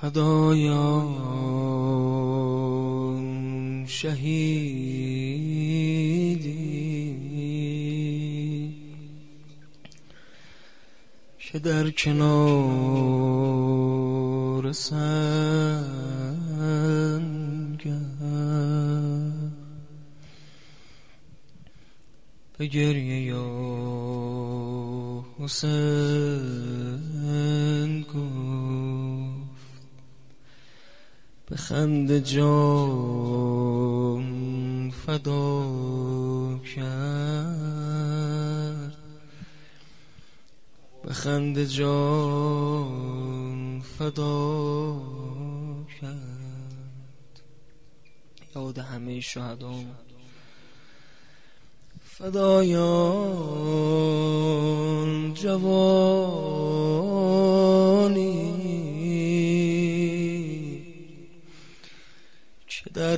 فدایان شهیدی. که در کنار سنگ به گریه یا حسین خند جان فدا کرد. به خند جان فدا کرد. یاد همه شهدان. فدایان جوانی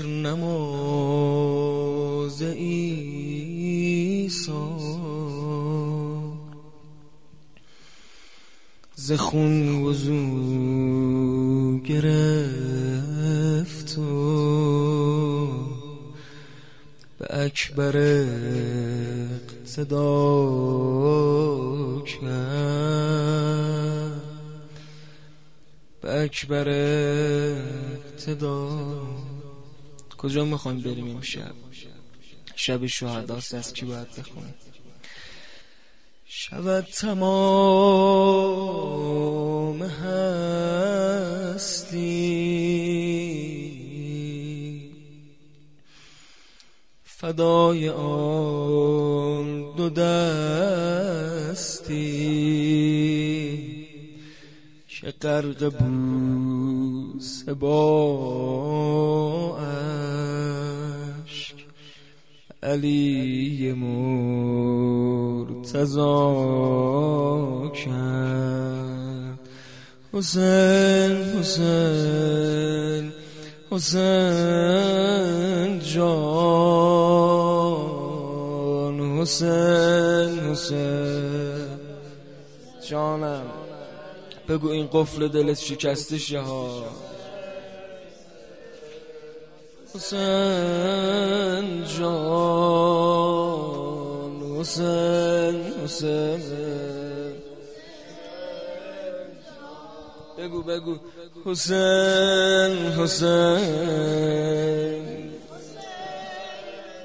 در نماز ایسا زخون وزو گرفت و به اکبر اقتدا کرد. به اکبر اقتدا کجا می‌خوایم بریم این شب شهداست از کی باید بخونیم؟ شود تمام هستی. فدای آن دو دستی. که غرق بوسه با علی مرتضا کرد حسین حسین حسین جان. حسین حسین. جانم بگو این قفل دلت شکسته ها حسین جان حسین حسین. بگو بگو. حسین حسین.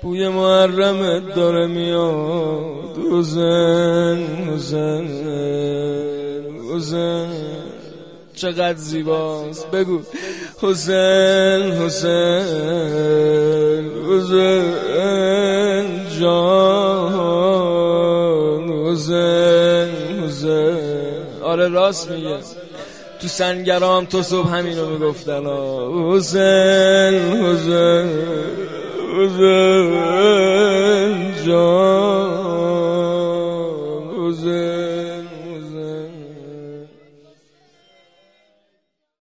بوی محرمت داره میاد. حسین حسین حسین. چقدر زیباست. بگو. حسین حسین حسین جان حسین حسین. آره راست میگه. تو سنگرام تو صبح همینو می‌گفتن حسین حسین حسین.